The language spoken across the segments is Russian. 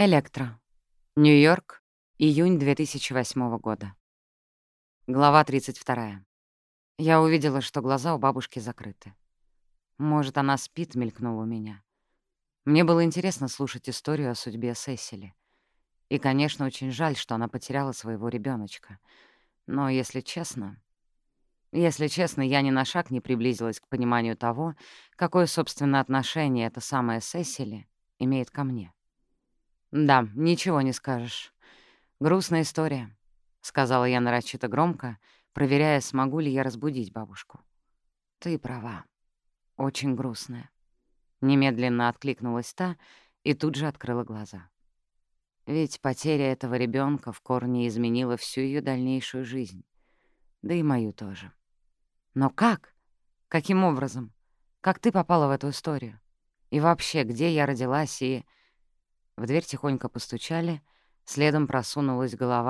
Электро. Нью-Йорк. Июнь 2008 года. Глава 32. Я увидела, что глаза у бабушки закрыты. Может, она спит, мелькнула у меня. Мне было интересно слушать историю о судьбе Сесили. И, конечно, очень жаль, что она потеряла своего ребеночка. Но, если честно... Если честно, я ни на шаг не приблизилась к пониманию того, какое, собственно, отношение эта самая Сесили имеет ко мне. «Да, ничего не скажешь. Грустная история», — сказала я нарочито громко, проверяя, смогу ли я разбудить бабушку. «Ты права. Очень грустная». Немедленно откликнулась та и тут же открыла глаза. Ведь потеря этого ребенка в корне изменила всю ее дальнейшую жизнь. Да и мою тоже. Но как? Каким образом? Как ты попала в эту историю? И вообще, где я родилась и... В дверь тихонько постучали, следом просунулась голова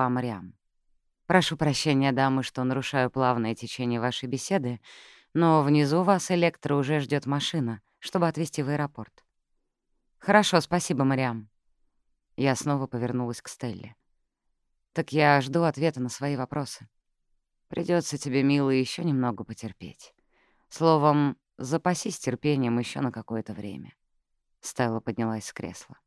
Мариам. «Прошу прощения, дамы, что нарушаю плавное течение вашей беседы, но внизу вас электро уже ждет машина, чтобы отвезти в аэропорт». «Хорошо, спасибо, Мариам». Я снова повернулась к Стелле. «Так я жду ответа на свои вопросы. Придется тебе, милый, еще немного потерпеть. Словом, запасись терпением еще на какое-то время». Стелла поднялась с кресла. Не говоря уже о том, что я страшно устала. Знаешь, копаться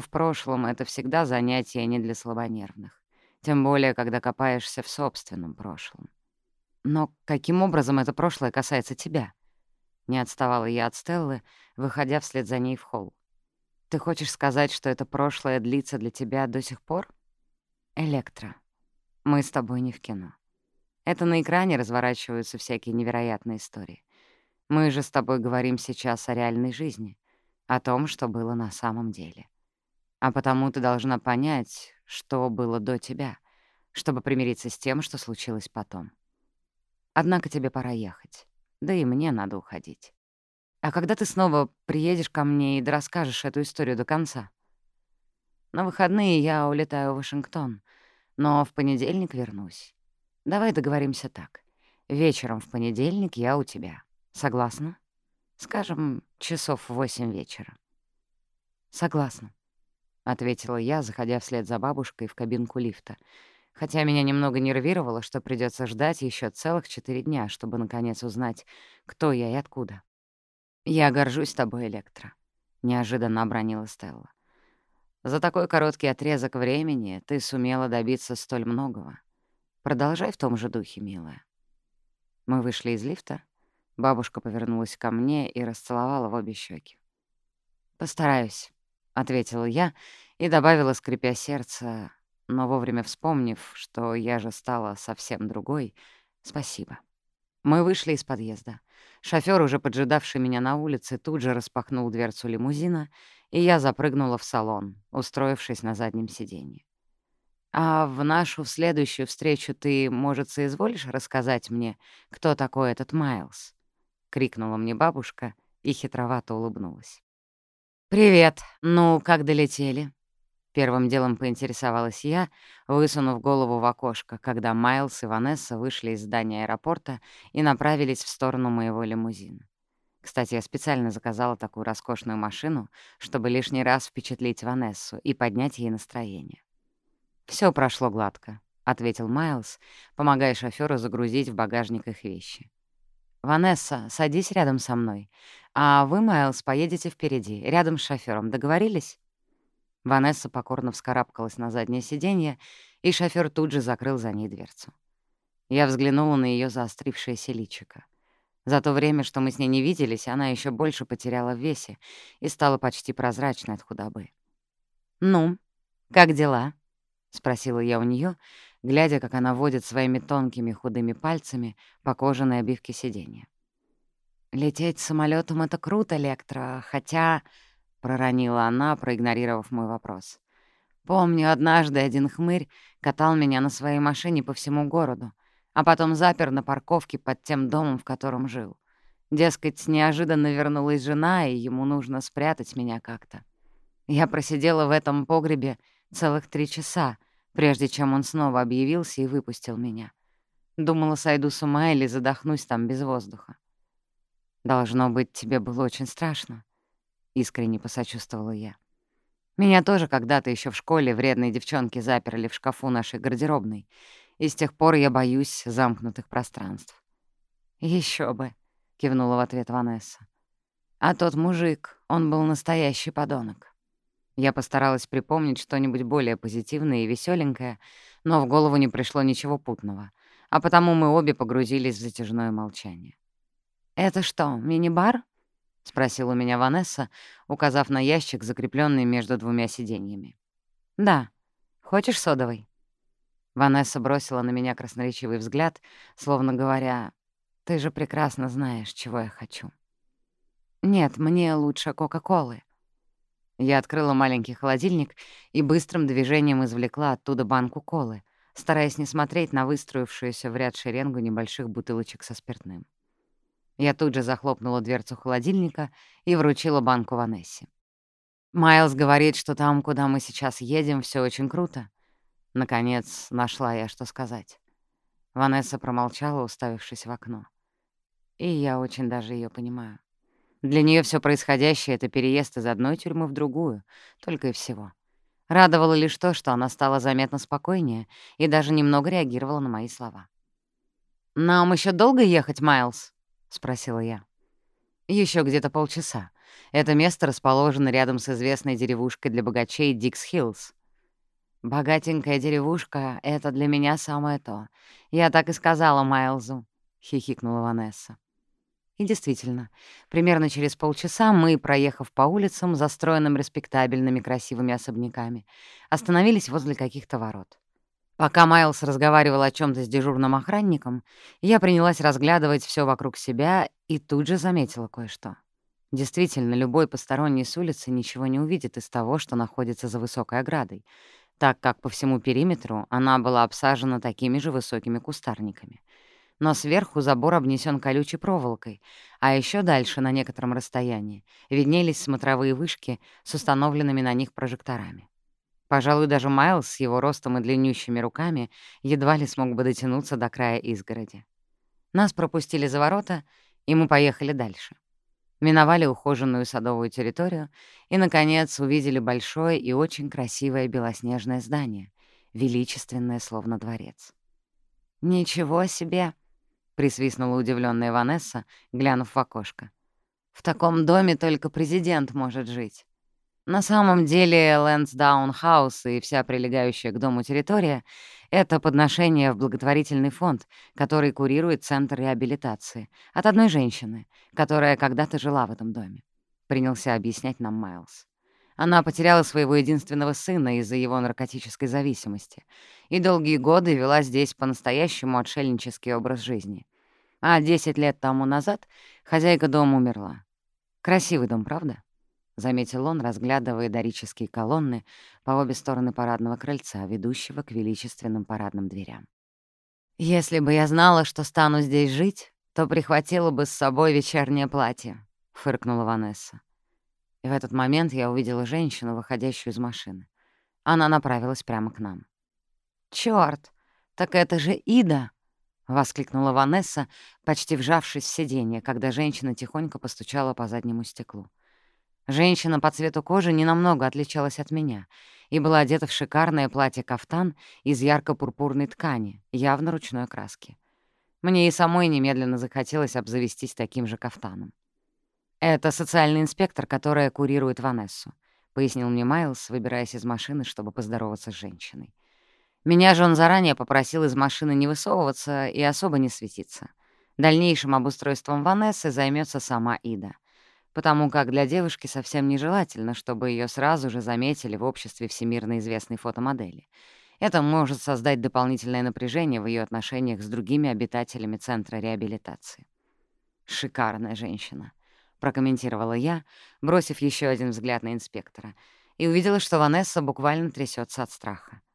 в прошлом — это всегда занятие не для слабонервных. Тем более, когда копаешься в собственном прошлом. Но каким образом это прошлое касается тебя? Не отставала я от Стеллы, выходя вслед за ней в холл. Ты хочешь сказать, что это прошлое длится для тебя до сих пор? Электро, мы с тобой не в кино. Это на экране разворачиваются всякие невероятные истории. Мы же с тобой говорим сейчас о реальной жизни, о том, что было на самом деле. А потому ты должна понять, что было до тебя, чтобы примириться с тем, что случилось потом. Однако тебе пора ехать, да и мне надо уходить. А когда ты снова приедешь ко мне и расскажешь эту историю до конца? На выходные я улетаю в Вашингтон, но в понедельник вернусь. Давай договоримся так. Вечером в понедельник я у тебя. Согласна? Скажем, часов в восемь вечера. Согласна, — ответила я, заходя вслед за бабушкой в кабинку лифта, хотя меня немного нервировало, что придется ждать еще целых четыре дня, чтобы наконец узнать, кто я и откуда. «Я горжусь тобой, Электро», — неожиданно обронила Стелла. «За такой короткий отрезок времени ты сумела добиться столь многого. Продолжай в том же духе, милая». Мы вышли из лифта, Бабушка повернулась ко мне и расцеловала в обе щеки. «Постараюсь», — ответила я и добавила, скрипя сердце, но вовремя вспомнив, что я же стала совсем другой, «спасибо». Мы вышли из подъезда. Шофёр, уже поджидавший меня на улице, тут же распахнул дверцу лимузина, и я запрыгнула в салон, устроившись на заднем сиденье. «А в нашу следующую встречу Крикнула мне бабушка и хитровато улыбнулась. «Привет! Ну, как долетели?» Первым делом поинтересовалась я, высунув голову в окошко, когда Майлз и Ванесса вышли из здания аэропорта и направились в сторону моего лимузина. Кстати, я специально заказала такую роскошную машину, чтобы лишний раз впечатлить Ванессу и поднять ей настроение. Все прошло гладко», — ответил Майлз, помогая шофёру загрузить в багажник их вещи. «Ванесса, садись рядом со мной. А вы, Майлз, поедете впереди, рядом с шофёром. Договорились?» Ванесса покорно вскарабкалась на заднее сиденье, и шофёр тут же закрыл за ней дверцу. Я взглянула на её заострившееся личико. За то время, что мы с ней не виделись, она ещё больше потеряла в весе и стала почти прозрачной от худобы. «Ну, как дела?» — спросила я у неё, глядя, как она водит своими тонкими худыми пальцами по кожаной обивке сиденья. «Лететь самолетом это круто, Лектра, хотя...» — проронила она, проигнорировав мой вопрос. «Помню, однажды один хмырь катал меня на своей машине по всему городу, а потом запер на парковке под тем домом, в котором жил. Дескать, неожиданно вернулась жена, и ему нужно спрятать меня как-то. Я просидела в этом погребе целых три часа, прежде чем он снова объявился и выпустил меня. Думала, сойду с ума или задохнусь там без воздуха. «Должно быть, тебе было очень страшно», — искренне посочувствовала я. «Меня тоже когда-то еще в школе вредные девчонки заперли в шкафу нашей гардеробной, и с тех пор я боюсь замкнутых пространств». Еще бы», — кивнула в ответ Ванесса. «А тот мужик, он был настоящий подонок». Я постаралась припомнить что-нибудь более позитивное и веселенькое, но в голову не пришло ничего путного, а потому мы обе погрузились в затяжное молчание. «Это что, мини-бар?» — спросила у меня Ванесса, указав на ящик, закрепленный между двумя сиденьями. «Да. Хочешь содовой?» Ванесса бросила на меня красноречивый взгляд, словно говоря, «Ты же прекрасно знаешь, чего я хочу». «Нет, мне лучше Кока-Колы». Я открыла маленький холодильник и быстрым движением извлекла оттуда банку колы, стараясь не смотреть на выстроившуюся в ряд шеренгу небольших бутылочек со спиртным. Я тут же захлопнула дверцу холодильника и вручила банку Ванессе. «Майлз говорит, что там, куда мы сейчас едем, все очень круто». Наконец, нашла я, что сказать. Ванесса промолчала, уставившись в окно. И я очень даже ее понимаю. Для нее все происходящее — это переезд из одной тюрьмы в другую, только и всего. Радовало лишь то, что она стала заметно спокойнее и даже немного реагировала на мои слова. «Нам еще долго ехать, Майлз?» — спросила я. Еще где-то полчаса. Это место расположено рядом с известной деревушкой для богачей Дикс-Хиллз. «Богатенькая деревушка — это для меня самое то. Я так и И действительно. Примерно через полчаса мы, проехав по улицам, застроенным респектабельными красивыми особняками, остановились возле каких-то ворот. Пока Майлз разговаривал о чем то с дежурным охранником, я принялась разглядывать все вокруг себя и тут же заметила кое-что. Действительно, любой посторонний с улицы ничего не увидит из того, что находится за высокой оградой, так как по всему периметру она была обсажена такими же высокими кустарниками. Но сверху забор обнесен колючей проволокой, а еще дальше, на некотором расстоянии, виднелись смотровые вышки с установленными на них прожекторами. Пожалуй, даже Майлз с его ростом и длиннющими руками едва ли смог бы дотянуться до края изгороди. Нас пропустили за ворота, и мы поехали дальше. Миновали ухоженную садовую территорию и, наконец, увидели большое и очень красивое белоснежное здание, величественное, словно дворец. «Ничего себе!» — присвистнула удивленная Ванесса, глянув в окошко. «В таком доме только президент может жить». На самом деле Лэнсдаун Хаус и вся прилегающая к дому территория — это подношение в благотворительный фонд, который курирует Центр реабилитации, от одной женщины, которая когда-то жила в этом доме. Принялся объяснять нам Майлз. Она потеряла своего единственного сына из-за его наркотической зависимости и долгие годы вела здесь по-настоящему отшельнический образ жизни. А 10 лет тому назад хозяйка дома умерла. Красивый дом, правда? — заметил он, разглядывая дорические колонны по обе стороны парадного крыльца, ведущего к величественным парадным дверям. «Если бы я знала, что стану здесь жить, то прихватила бы с собой вечернее платье», — фыркнула Ванесса. И в этот момент я увидела женщину, выходящую из машины. Она направилась прямо к нам. «Чёрт! Так это же Ида!» — воскликнула Ванесса, почти вжавшись в сиденье, когда женщина тихонько постучала по заднему стеклу. Женщина по цвету кожи ненамного отличалась от меня и была одета в шикарное платье-кафтан из ярко-пурпурной ткани, явно ручной краски. Мне и самой немедленно захотелось обзавестись таким же кафтаном. «Это социальный инспектор, которая курирует Ванессу», — пояснил мне Майлз, выбираясь из машины, чтобы поздороваться с женщиной. Меня же он заранее попросил из машины не высовываться и особо не светиться. Дальнейшим обустройством Ванессы займется сама Ида потому как для девушки совсем нежелательно, чтобы ее сразу же заметили в обществе всемирно известной фотомодели. Это может создать дополнительное напряжение в ее отношениях с другими обитателями Центра реабилитации. «Шикарная женщина», — прокомментировала я, бросив еще один взгляд на инспектора, и увидела, что Ванесса буквально трясется от страха. «Ты ее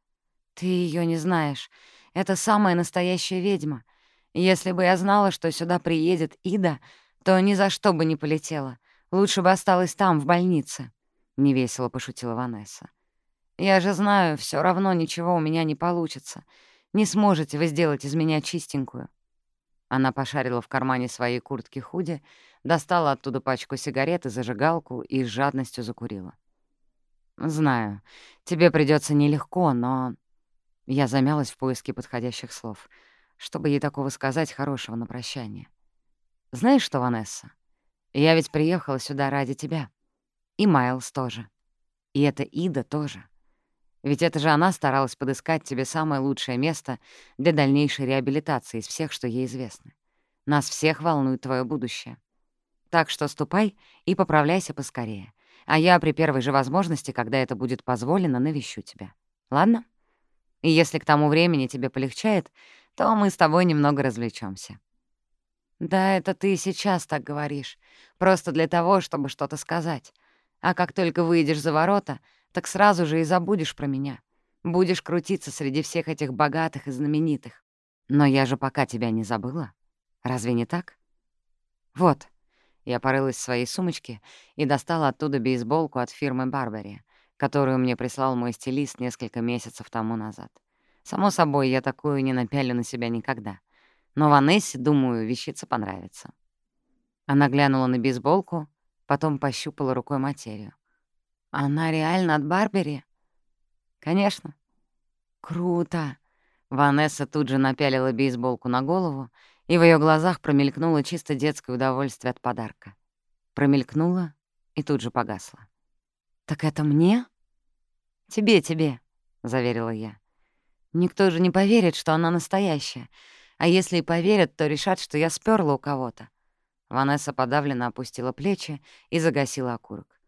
не знаешь. Это самая настоящая ведьма. Если бы я знала, что сюда приедет Ида, то ни за что бы не полетела. Лучше бы осталась там, в больнице», — невесело пошутила Ванесса. «Я же знаю, все равно ничего у меня не получится. Не сможете вы сделать из меня чистенькую». Она пошарила в кармане своей куртки худи, достала оттуда пачку сигарет и зажигалку и с жадностью закурила. «Знаю, тебе придется нелегко, но...» Я замялась в поиске подходящих слов, чтобы ей такого сказать хорошего на прощание. «Знаешь что, Ванесса, я ведь приехала сюда ради тебя. И Майлз тоже. И эта Ида тоже. Ведь это же она старалась подыскать тебе самое лучшее место для дальнейшей реабилитации из всех, что ей известно. Нас всех волнует твое будущее. Так что ступай и поправляйся поскорее. А я при первой же возможности, когда это будет позволено, навещу тебя. Ладно? И если к тому времени тебе полегчает, то мы с тобой немного развлечемся. Да, это ты сейчас так говоришь. Просто для того, чтобы что-то сказать. А как только выйдешь за ворота, так сразу же и забудешь про меня. Будешь крутиться среди всех этих богатых и знаменитых. Но я же пока тебя не забыла. Разве не так? Вот. Я порылась в своей сумочке и достала оттуда бейсболку от фирмы «Барбари», которую мне прислал мой стилист несколько месяцев тому назад. Само собой, я такую не напялю на себя никогда. Но Ванессе, думаю, вещица понравится. Она глянула на бейсболку, потом пощупала рукой материю. «Она реально от Барбери?» «Конечно». «Круто!» Ванесса тут же напялила бейсболку на голову, и в ее глазах промелькнуло чисто детское удовольствие от подарка. Промелькнуло и тут же погасло. «Так это мне?» «Тебе, тебе», — заверила я. «Никто же не поверит, что она настоящая. А если и поверят, то решат, что я спёрла у кого-то». Ванесса подавленно опустила плечи и загасила окурок.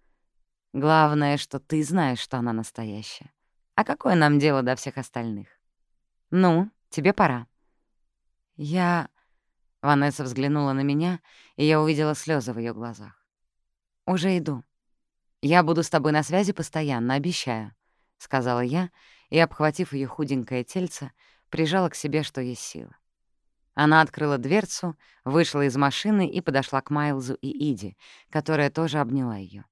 «Главное, что ты знаешь, что она настоящая. А какое нам дело до всех остальных? Ну, тебе пора». «Я...» Ванесса взглянула на меня, и я увидела слезы в ее глазах. «Уже иду. Я буду с тобой на связи постоянно, обещаю», — сказала я, и, обхватив ее худенькое тельце, прижала к себе, что есть сила. Она открыла дверцу, вышла из машины и подошла к Майлзу и Иди, которая тоже обняла ее.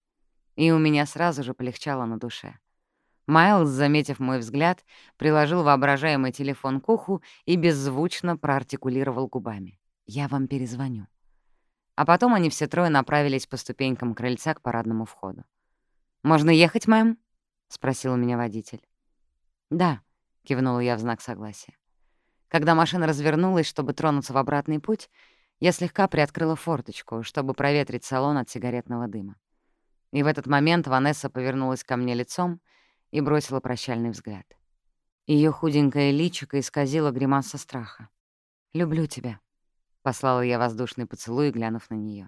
И у меня сразу же полегчало на душе. Майлз, заметив мой взгляд, приложил воображаемый телефон к уху и беззвучно проартикулировал губами. Я вам перезвоню». А потом они все трое направились по ступенькам крыльца к парадному входу. Можно ехать, мэм?» — спросил меня водитель. «Да», — кивнула я в знак согласия. Когда машина развернулась, чтобы тронуться в обратный путь, я слегка приоткрыла форточку, чтобы проветрить салон от сигаретного дыма. И в этот момент Ванесса повернулась ко мне лицом и бросила прощальный взгляд. Ее худенькое личико исказило гримаса страха. «Люблю тебя», — послала я воздушный поцелуй, глянув на нее.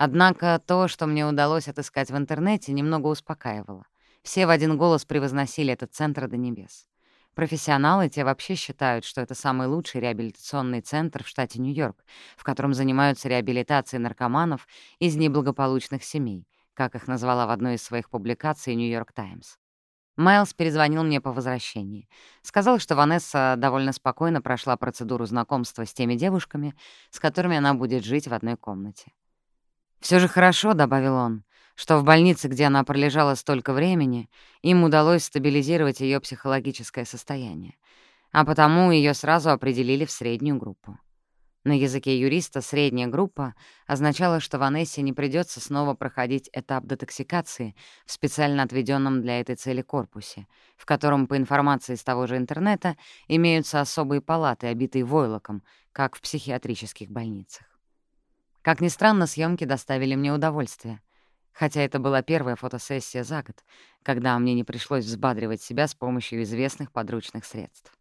Машина, между тем, уже набрала скорость и быстро покатила в сторону ворот. Я сглотнула слезы, чувствуя себя эдакой мамашей, которая привела ребенка в школу в самый первый раз и оставляет его там. И в каком-то смысле так ведь оно и есть. Хорошо, что на следующий день у меня была фотосессия, потому что вчерашняя поездка в Дикс-Хиллз оставила у меня тяжелый осадок. Такое дежавю с тем, что я испытала сама, приехав впервые в Ренч. Однако то, что мне удалось отыскать в интернете, немного успокаивало. Все в один голос превозносили этот центр до небес. Профессионалы те вообще считают, что это самый лучший реабилитационный центр в штате Нью-Йорк, в котором занимаются реабилитацией наркоманов из неблагополучных семей, как их назвала в одной из своих публикаций «Нью-Йорк Таймс». Майлз перезвонил мне по возвращении. Сказал, что Ванесса довольно спокойно прошла процедуру знакомства с теми девушками, с которыми она будет жить в одной комнате. Все же хорошо», — добавил он, что в больнице, где она пролежала столько времени, им удалось стабилизировать ее психологическое состояние, а потому ее сразу определили в среднюю группу. На языке юриста средняя группа означала, что Ванессе не придется снова проходить этап детоксикации в специально отведенном для этой цели корпусе, в котором, по информации из того же интернета, имеются особые палаты, обитые войлоком, как в психиатрических больницах. Как ни странно, съемки доставили мне удовольствие, хотя это была первая фотосессия за год, когда мне не пришлось взбадривать себя с помощью известных подручных средств.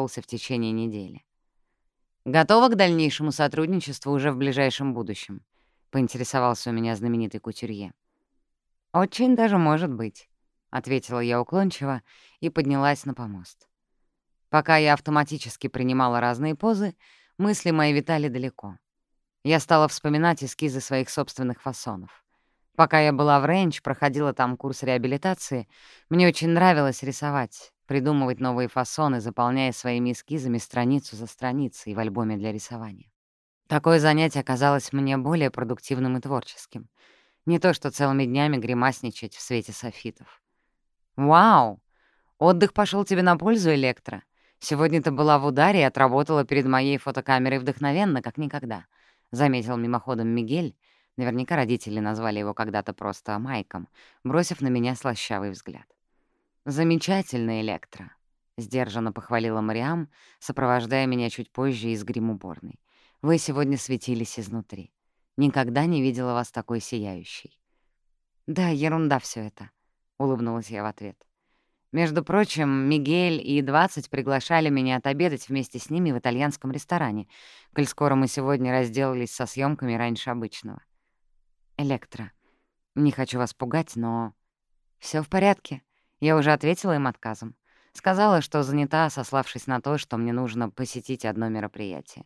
На съемках присутствовал сам Ксавье, известный в модельном бизнесе по инициалам 20. Я работала с ним несколько раз, в том числе и тогда, когда мы рекламировали разработанную им линию спортивной одежды с ярко-золотой молнией, украшающей худи спереди. Тогда, насколько я помню, весь товар разошелся в течение недели. Готова к дальнейшему сотрудничеству уже в ближайшем будущем?» — поинтересовался у меня знаменитый кутюрье. «Очень даже может быть», — ответила я уклончиво и поднялась на помост. Пока я автоматически принимала разные позы, мысли мои витали далеко. Я стала вспоминать эскизы своих собственных фасонов. Пока я была в Рейндж, проходила там курс реабилитации, мне очень нравилось рисовать, придумывать новые фасоны, заполняя своими эскизами страницу за страницей в альбоме для рисования. Такое занятие оказалось мне более продуктивным и творческим. Не то что целыми днями гримасничать в свете софитов. «Вау! Отдых пошел тебе на пользу, Электро. Сегодня ты была в ударе и отработала перед моей фотокамерой вдохновенно, как никогда», — заметил мимоходом Мигель. Наверняка родители назвали его когда-то просто Майком, бросив на меня слащавый взгляд. «Замечательно, Электро», — сдержанно похвалила Мариам, сопровождая меня чуть позже из гримуборной. «Вы сегодня светились изнутри. Никогда не видела вас такой сияющей». «Да, ерунда все это», — улыбнулась я в ответ. Между прочим, Мигель и 20 приглашали меня отобедать вместе с ними в итальянском ресторане, коль скоро мы сегодня разделались со съемками раньше обычного. Электро, не хочу вас пугать, но... все в порядке. Я уже ответила им отказом. Сказала, что занята, сославшись на то, что мне нужно посетить одно мероприятие.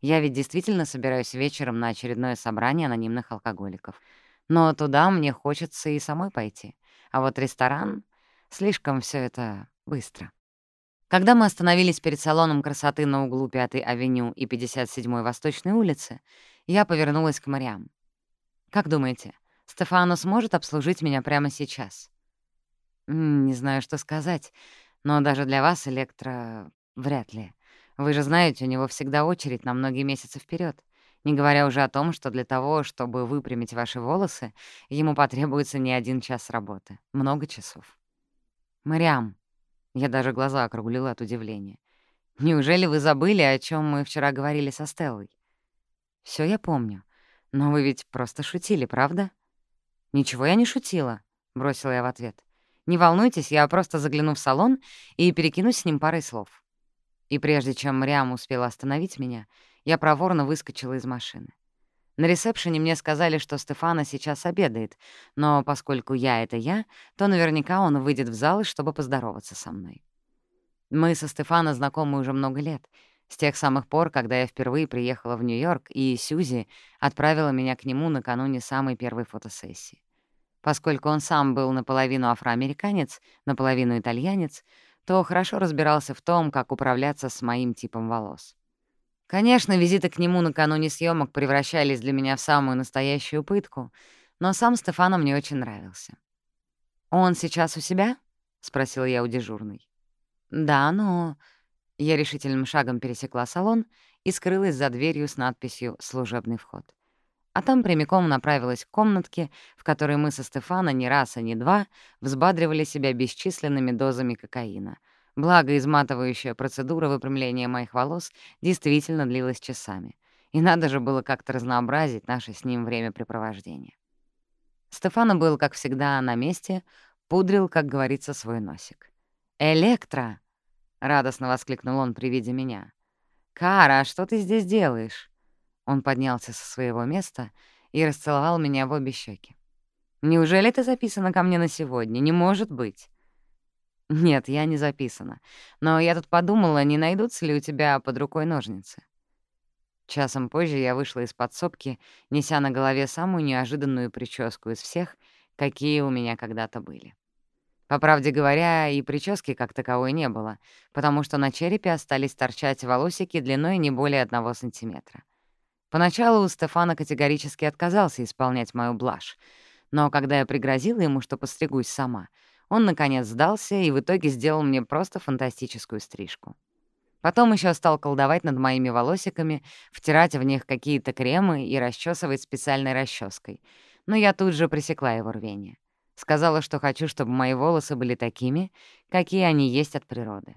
Я ведь действительно собираюсь вечером на очередное собрание анонимных алкоголиков. Но туда мне хочется и самой пойти. А вот ресторан Слишком все это быстро. Когда мы остановились перед салоном красоты на углу 5-й авеню и 57-й Восточной улицы, я повернулась к Мариам. «Как думаете, Стефано сможет обслужить меня прямо сейчас?» Не знаю, что сказать, но даже для вас, Электро, вряд ли. Вы же знаете, у него всегда очередь на многие месяцы вперед. Не говоря уже о том, что для того, чтобы выпрямить ваши волосы, ему потребуется не один час работы. Много часов. «Мариам», я даже глаза округлила от удивления. «Неужели вы забыли, о чем мы вчера говорили со Стеллой?» Все я помню. Но вы ведь просто шутили, правда?» «Ничего я не шутила», — бросила я в ответ. «Не волнуйтесь, я просто загляну в салон и перекинусь с ним парой слов». И прежде чем Мариам успела остановить меня, я проворно выскочила из машины. На ресепшене мне сказали, что Стефана сейчас обедает, но поскольку я — это я, то наверняка он выйдет в зал, чтобы поздороваться со мной. Мы со Стефана знакомы уже много лет, с тех самых пор, когда я впервые приехала в Нью-Йорк, и Сьюзи отправила меня к нему накануне самой первой фотосессии. Поскольку он сам был наполовину афроамериканец, наполовину итальянец, то хорошо разбирался в том, как управляться с моим типом волос. Конечно, визиты к нему накануне съемок превращались для меня в самую настоящую пытку, но сам Стефано мне очень нравился. «Он сейчас у себя?» — спросила я у дежурной. «Да, но...» Я решительным шагом пересекла салон и скрылась за дверью с надписью «Служебный вход». А там прямиком направилась к комнатке, в которой мы со Стефано ни раз, а не два взбадривали себя бесчисленными дозами кокаина — Благо, изматывающая процедура выпрямления моих волос действительно длилась часами. И надо же было как-то разнообразить наше с ним времяпрепровождение. Стефано был, как всегда, на месте, пудрил, как говорится, свой носик. «Электро!» — радостно воскликнул он при виде меня. «Кара, что ты здесь делаешь?» Он поднялся со своего места и расцеловал меня в обе щеки. «Неужели это записано ко мне на сегодня? Не может быть!» «Нет, я не записана. Но я тут подумала, не найдутся ли у тебя под рукой ножницы?» Часом позже я вышла из подсобки, неся на голове самую неожиданную прическу из всех, какие у меня когда-то были. По правде говоря, и прически как таковой не было, потому что на черепе остались торчать волосики длиной не более одного сантиметра. Поначалу Стефана категорически отказался исполнять мою блажь, но когда я пригрозила ему, что постригусь сама — он, наконец, сдался и в итоге сделал мне просто фантастическую стрижку. Потом еще стал колдовать над моими волосиками, втирать в них какие-то кремы и расчесывать специальной расческой. Но я тут же пресекла его рвение. Сказала, что хочу, чтобы мои волосы были такими, какие они есть от природы.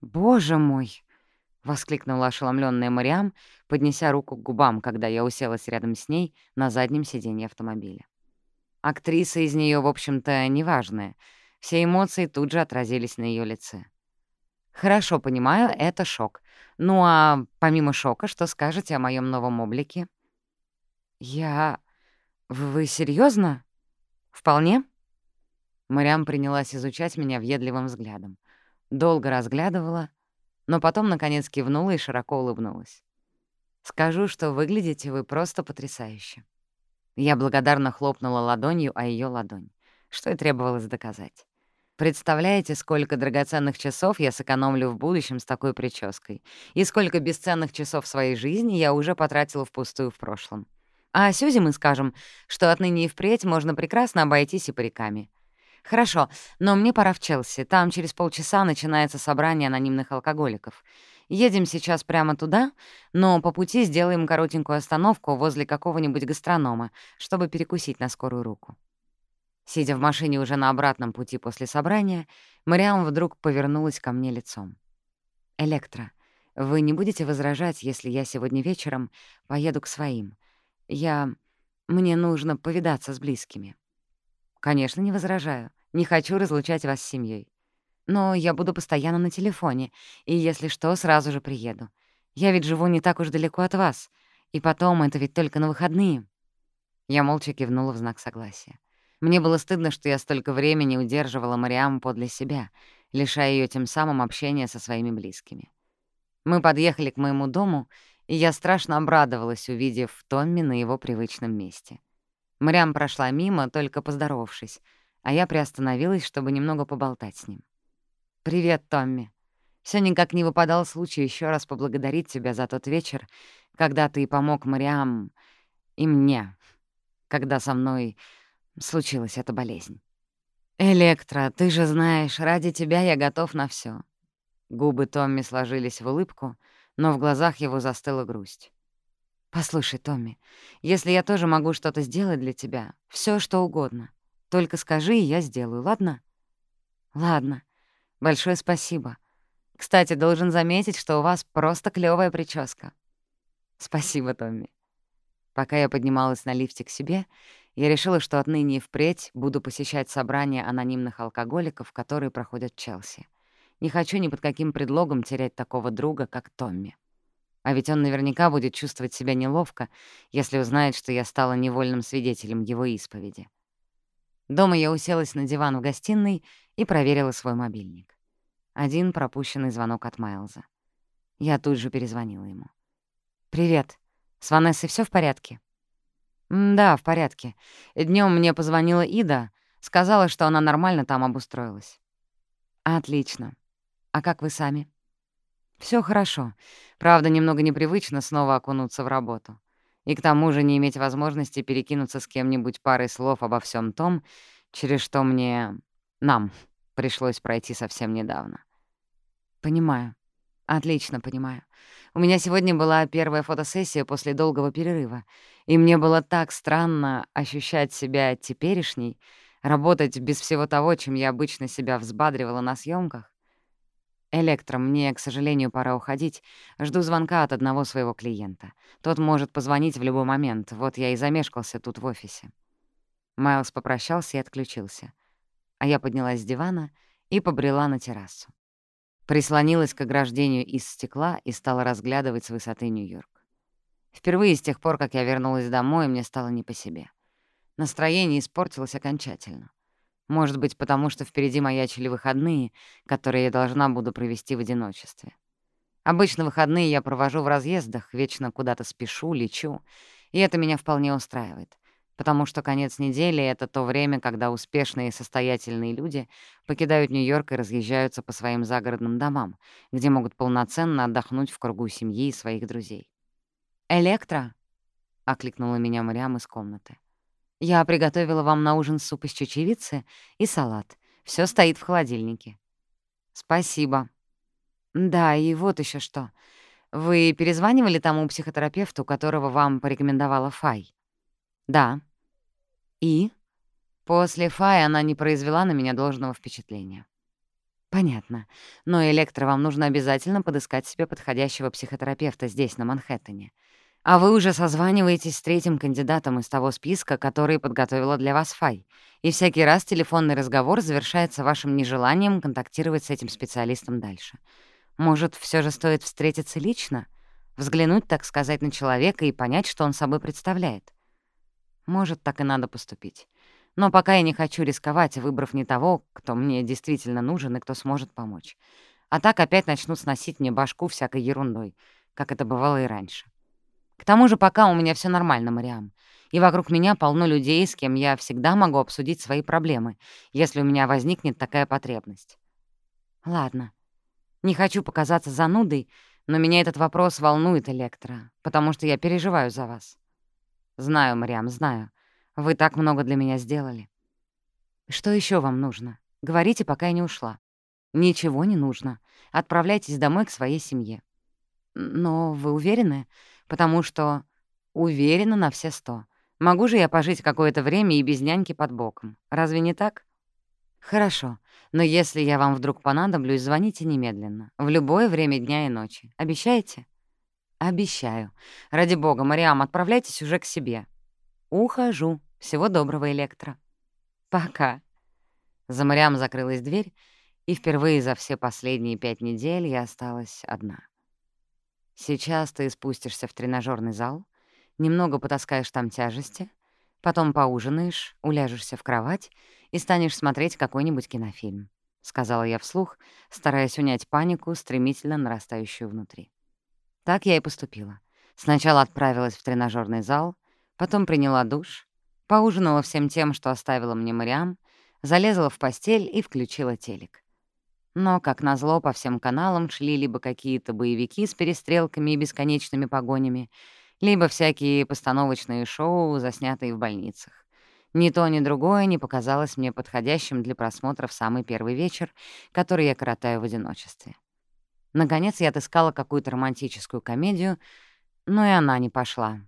«Боже мой!» — воскликнула ошеломленная Мариам, поднеся руку к губам, когда я уселась рядом с ней на заднем сиденье автомобиля. Актриса из нее, в общем-то, неважная. Все эмоции тут же отразились на ее лице. Хорошо понимаю, это шок. Ну а помимо шока, что скажете о моем новом облике? Я... Вы серьезно? Вполне? Мариам принялась изучать меня въедливым взглядом. Долго разглядывала, Но потом, наконец, кивнула и широко улыбнулась. «Скажу, что выглядите вы просто потрясающе». Я благодарно хлопнула ладонью о ее ладонь, что и требовалось доказать. Представляете, сколько драгоценных часов я сэкономлю в будущем с такой прической, и сколько бесценных часов своей жизни я уже потратила впустую в прошлом. А Сюзи мы скажем, что отныне и впредь можно прекрасно обойтись и париками — Хорошо, но мне пора в Челси. Там через полчаса начинается собрание анонимных алкоголиков. Едем сейчас прямо туда, но по пути сделаем коротенькую остановку возле какого-нибудь гастронома, чтобы перекусить на скорую руку. Сидя в машине уже на обратном пути после собрания, Мариам вдруг повернулась ко мне лицом. «Электро, вы не будете возражать, если я сегодня вечером поеду к своим? Я... Мне нужно повидаться с близкими». Конечно, не возражаю. Не хочу разлучать вас с семьей. Но я буду постоянно на телефоне, и, если что, сразу же приеду. Я ведь живу не так уж далеко от вас, и потом это ведь только на выходные». Я молча кивнула в знак согласия. Мне было стыдно, что я столько времени удерживала Мариаму подле себя, лишая ее тем самым общения со своими близкими. Мы подъехали к моему дому, и я страшно обрадовалась, увидев Томми на его привычном месте — Мариам прошла мимо, только поздоровавшись, а я приостановилась, чтобы немного поболтать с ним. «Привет, Томми. Все никак не выпадал случай еще раз поблагодарить тебя за тот вечер, когда ты помог Мариам и мне, когда со мной случилась эта болезнь. Электра, ты же знаешь, ради тебя я готов на все. Губы Томми сложились в улыбку, но в глазах его застыла грусть. «Послушай, Томми, если я тоже могу что-то сделать для тебя, все что угодно, только скажи, и я сделаю, ладно?» «Ладно. Большое спасибо. Кстати, должен заметить, что у вас просто клёвая прическа». «Спасибо, Томми». Пока я поднималась на лифте к себе, я решила, что отныне и впредь буду посещать собрания анонимных алкоголиков, которые проходят в Челси. Не хочу ни под каким предлогом терять такого друга, как Томми. А ведь он наверняка будет чувствовать себя неловко, если узнает, что я стала невольным свидетелем его исповеди. Дома я уселась на диван в гостиной и проверила свой мобильник. Один пропущенный звонок от Майлза. Я тут же перезвонила ему. «Привет. С Ванессой все в порядке?» «Да, в порядке. Днем мне позвонила Ида, сказала, что она нормально там обустроилась». «Отлично. А как вы сами?» Все хорошо. Правда, немного непривычно снова окунуться в работу. И к тому же не иметь возможности перекинуться с кем-нибудь парой слов обо всем том, через что мне... нам пришлось пройти совсем недавно. Понимаю. Отлично понимаю. У меня сегодня была первая фотосессия после долгого перерыва, и мне было так странно ощущать себя теперешней, работать без всего того, чем я обычно себя взбадривала на съемках. Электро, мне, к сожалению, пора уходить. Жду звонка от одного своего клиента. Тот может позвонить в любой момент. Вот я и замешкался тут в офисе. Майлз попрощался и отключился. А я поднялась с дивана и побрела на террасу. Прислонилась к ограждению из стекла и стала разглядывать с высоты Нью-Йорк. Впервые с тех пор, как я вернулась домой, мне стало не по себе. Настроение испортилось окончательно. Может быть, потому что впереди маячили выходные, которые я должна буду провести в одиночестве. Обычно выходные я провожу в разъездах, вечно куда-то спешу, лечу, и это меня вполне устраивает, потому что конец недели — это то время, когда успешные и состоятельные люди покидают Нью-Йорк и разъезжаются по своим загородным домам, где могут полноценно отдохнуть в кругу семьи и своих друзей. «Электро!» — окликнула меня Мариам из комнаты. «Я приготовила вам на ужин суп из чечевицы и салат. Все стоит в холодильнике». «Спасибо». «Да, и вот еще что. Вы перезванивали тому психотерапевту, которого вам порекомендовала Фай?» «Да». «И?» После Фай она не произвела на меня должного впечатления. «Понятно. Но, Электро, вам нужно обязательно подыскать себе подходящего психотерапевта здесь, на Манхэттене. А вы уже созваниваетесь с третьим кандидатом из того списка, который подготовила для вас Фай. И всякий раз телефонный разговор завершается вашим нежеланием контактировать с этим специалистом дальше. Может, все же стоит встретиться лично? Взглянуть, так сказать, на человека и понять, что он собой представляет? Может, так и надо поступить. Но пока я не хочу рисковать, выбрав не того, кто мне действительно нужен и кто сможет помочь. А так опять начнут сносить мне башку всякой ерундой, как это бывало и раньше. К тому же пока у меня все нормально, Мариам. И вокруг меня полно людей, с кем я всегда могу обсудить свои проблемы, если у меня возникнет такая потребность. Ладно. Не хочу показаться занудой, но меня этот вопрос волнует, Электро, потому что я переживаю за вас. Знаю, Мариам, знаю. Вы так много для меня сделали. Что еще вам нужно? Говорите, пока я не ушла. Ничего не нужно. Отправляйтесь домой к своей семье. Но вы уверены? потому что уверена на все сто. Могу же я пожить какое-то время и без няньки под боком. Разве не так? Хорошо, но если я вам вдруг понадоблюсь, звоните немедленно, в любое время дня и ночи. Обещаете? Обещаю. Ради бога, Мариам, отправляйтесь уже к себе. Ухожу. Всего доброго, Электро. Пока. За Мариам закрылась дверь, и впервые за все последние пять недель я осталась одна. Сейчас ты спустишься в тренажерный зал, немного потаскаешь там тяжести, потом поужинаешь, уляжешься в кровать и станешь смотреть какой-нибудь кинофильм», — сказала я вслух, стараясь унять панику, стремительно нарастающую внутри. Так я и поступила. Сначала отправилась в тренажерный зал, потом приняла душ, поужинала всем тем, что оставила мне Мариам, залезла в постель и включила телек. Но, как назло, по всем каналам шли либо какие-то боевики с перестрелками и бесконечными погонями, либо всякие постановочные шоу, заснятые в больницах. Ни то, ни другое не показалось мне подходящим для просмотра в самый первый вечер, который я коротаю в одиночестве. Наконец я отыскала какую-то романтическую комедию, но и она не пошла,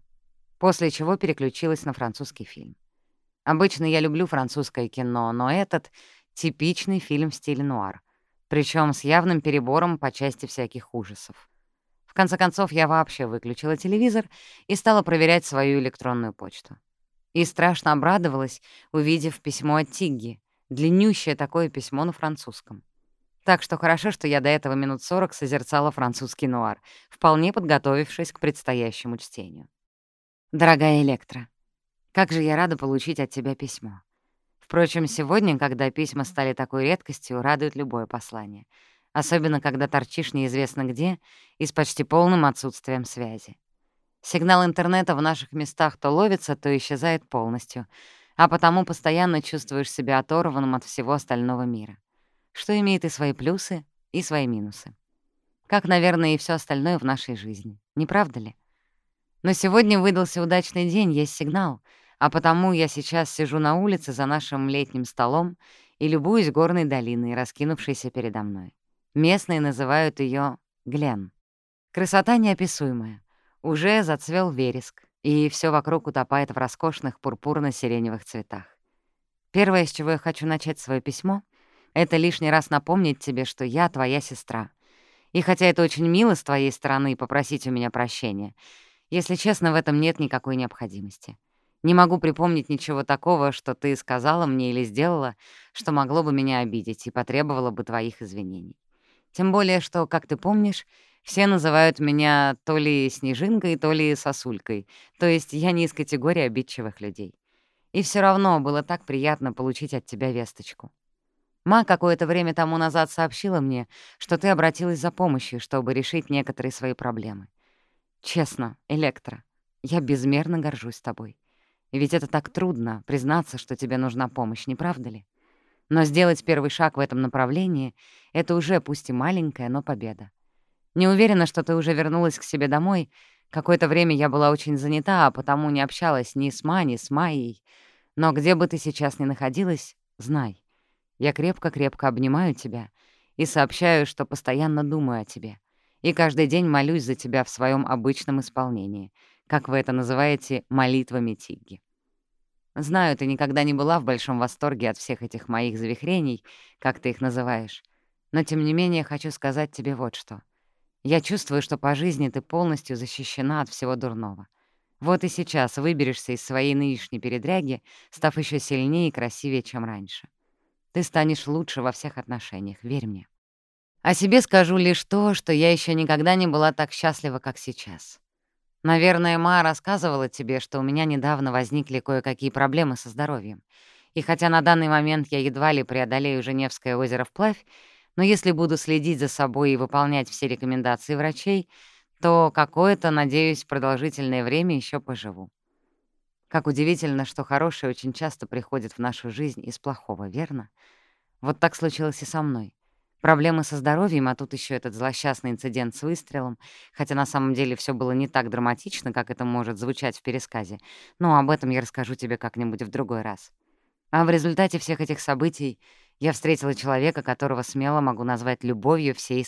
после чего переключилась на французский фильм. Обычно я люблю французское кино, но этот — типичный фильм в стиле нуар Причем с явным перебором по части всяких ужасов. В конце концов, я вообще выключила телевизор и стала проверять свою электронную почту. И страшно обрадовалась, увидев письмо от Тигги, длиннющее такое письмо на французском. Так что хорошо, что я до этого минут сорок созерцала французский нуар, вполне подготовившись к предстоящему чтению. «Дорогая Электра, как же я рада получить от тебя письмо. Впрочем, сегодня, когда письма стали такой редкостью, радует любое послание. Особенно, когда торчишь неизвестно где и с почти полным отсутствием связи. Сигнал интернета в наших местах то ловится, то исчезает полностью, а потому постоянно чувствуешь себя оторванным от всего остального мира, что имеет и свои плюсы, и свои минусы. Как, наверное, и все остальное в нашей жизни, не правда ли? Но сегодня выдался удачный день, есть сигнал — а потому я сейчас сижу на улице за нашим летним столом и любуюсь горной долиной, раскинувшейся передо мной. Местные называют ее Глен. Красота неописуемая. Уже зацвел вереск, и все вокруг утопает в роскошных пурпурно-сиреневых цветах. Первое, с чего я хочу начать свое письмо, это лишний раз напомнить тебе, что я твоя сестра. И хотя это очень мило с твоей стороны попросить у меня прощения, если честно, в этом нет никакой необходимости. Не Не могу припомнить ничего такого, что ты сказала мне или сделала, что могло бы меня обидеть и потребовало бы твоих извинений. Тем более, что, как ты помнишь, все называют меня то ли снежинкой, то ли сосулькой, то есть я не из категории обидчивых людей. И все равно было так приятно получить от тебя весточку. Ма какое-то время тому назад сообщила мне, что ты обратилась за помощью, чтобы решить некоторые свои проблемы. Честно, Электра, я безмерно горжусь тобой. Ведь это так трудно — признаться, что тебе нужна помощь, не правда ли? Но сделать первый шаг в этом направлении — это уже пусть и маленькая, но победа. Не уверена, что ты уже вернулась к себе домой. Какое-то время я была очень занята, а потому не общалась ни с Ма, ни с Майей. Но где бы ты сейчас ни находилась, знай. Я крепко-крепко обнимаю тебя и сообщаю, что постоянно думаю о тебе. И каждый день молюсь за тебя в своем обычном исполнении, как Знаю, ты никогда не была в большом восторге от всех этих моих завихрений, как ты их называешь. Но тем не менее хочу сказать тебе вот что. Я чувствую, что по жизни ты полностью защищена от всего дурного. Вот и сейчас выберешься из своей нынешней передряги, став еще сильнее и красивее, чем раньше. Ты станешь лучше во всех отношениях, верь мне. О а себе скажу лишь то, что я еще никогда не была так счастлива, как сейчас. Наверное, Ма рассказывала тебе, что у меня недавно возникли кое-какие проблемы со здоровьем. И хотя на данный момент я едва ли преодолею Женевское озеро вплавь, но если буду следить за собой и выполнять все рекомендации врачей, то какое-то, надеюсь, продолжительное время еще поживу. Как удивительно, что хорошее очень часто приходит в нашу жизнь из плохого, верно? Вот так случилось и со мной. Проблемы со здоровьем, а тут еще этот злосчастный инцидент с выстрелом, хотя на самом деле все было не так драматично, как это может звучать в пересказе, но об этом я расскажу тебе как-нибудь в другой раз. А в результате всех этих событий я встретила человека, которого смело могу назвать любовью всей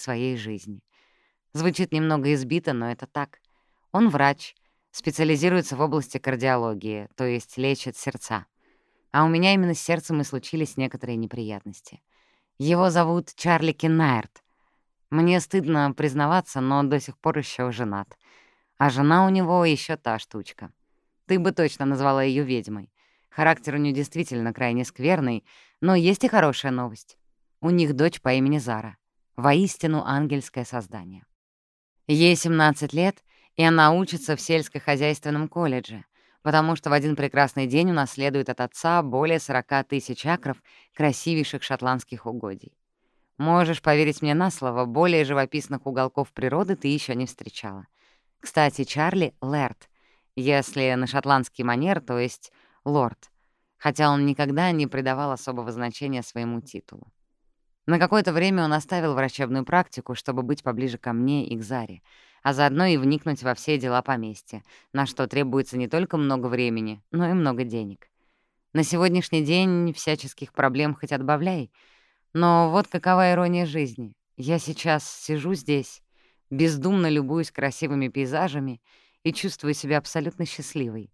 своей жизни. Звучит немного избито, но это так. Он врач, специализируется в области кардиологии, то есть лечит сердца. А у меня именно с сердцем и случились некоторые неприятности — его зовут Чарли Кеннайрт. Мне стыдно признаваться, но он до сих пор еще женат. А жена у него еще та штучка. Ты бы точно назвала ее ведьмой. Характер у нее действительно крайне скверный, но есть и хорошая новость. У них дочь по имени Зара. Воистину ангельское создание. Ей 17 лет, и она учится в сельскохозяйственном колледже — потому что в один прекрасный день унаследует от отца более 40 тысяч акров красивейших шотландских угодий. Можешь поверить мне на слово, более живописных уголков природы ты еще не встречала. Кстати, Чарли — Лэрд, если на шотландский манер, то есть лорд, хотя он никогда не придавал особого значения своему титулу. На какое-то время он оставил врачебную практику, чтобы быть поближе ко мне и к Заре — а заодно и вникнуть во все дела поместья, на что требуется не только много времени, но и много денег. На сегодняшний день всяческих проблем хоть отбавляй, но вот какова ирония жизни. Я сейчас сижу здесь, бездумно любуюсь красивыми пейзажами и чувствую себя абсолютно счастливой,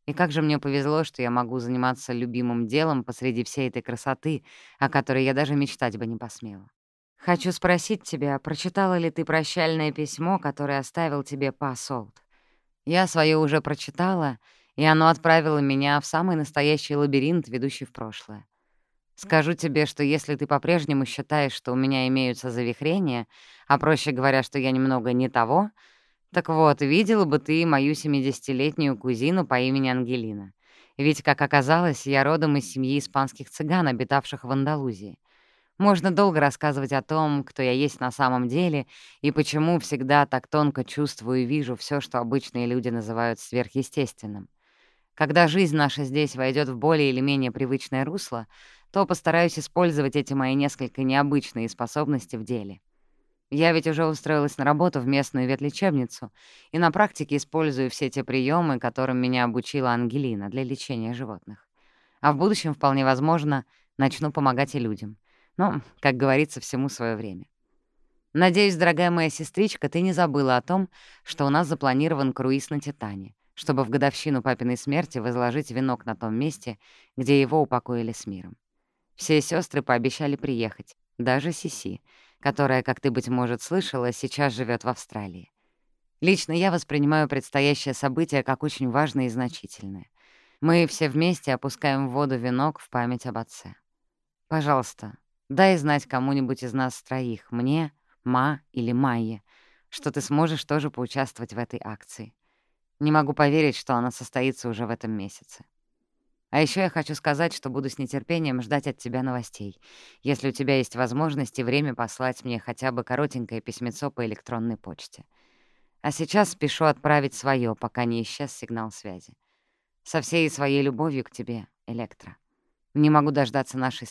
потому что знаю, что встретила, наконец, человека, с которым хотела бы провести всю оставшуюся жизнь. И как же мне повезло, что я могу заниматься любимым делом посреди всей этой красоты, о которой я даже мечтать бы не посмела. Хочу спросить тебя, прочитала ли ты прощальное письмо, которое оставил тебе Па Солт? Я свое уже прочитала, и оно отправило меня в самый настоящий лабиринт, ведущий в прошлое. Скажу тебе, что если ты по-прежнему считаешь, что у меня имеются завихрения, а проще говоря, что я немного не того — так вот, видела бы ты мою 70-летнюю кузину по имени Ангелина. Ведь, как оказалось, я родом из семьи испанских цыган, обитавших в Андалузии. Можно долго рассказывать о том, кто я есть на самом деле и почему всегда так тонко чувствую и вижу все, что обычные люди называют сверхъестественным. Когда жизнь наша здесь войдет в более или менее привычное русло, то постараюсь использовать эти мои несколько необычные способности в деле. Я ведь уже устроилась на работу в местную ветлечебницу и на практике использую все те приемы, которым меня обучила Ангелина для лечения животных. А в будущем, вполне возможно, начну помогать и людям. Но, как говорится, всему свое время. Надеюсь, дорогая моя сестричка, ты не забыла о том, что у нас запланирован круиз на Титане, чтобы в годовщину папиной смерти возложить венок на том месте, где его упокоили с миром. Все сестры пообещали приехать, даже Сиси, которая, как ты, быть может, слышала, сейчас живет в Австралии. Лично я воспринимаю предстоящее событие как очень важное и значительное. Мы все вместе опускаем в воду венок в память об отце. Пожалуйста, дай знать кому-нибудь из нас троих, мне, Ма или Майе, что ты сможешь тоже поучаствовать в этой акции. Не могу поверить, что она состоится уже в этом месяце. А еще я хочу сказать, что буду с нетерпением ждать от тебя новостей, если у тебя есть возможность и время послать мне хотя бы коротенькое письмецо по электронной почте. А сейчас спешу отправить свое, пока не исчез сигнал связи. Со всей своей любовью к тебе, Электро. Не могу дождаться нашей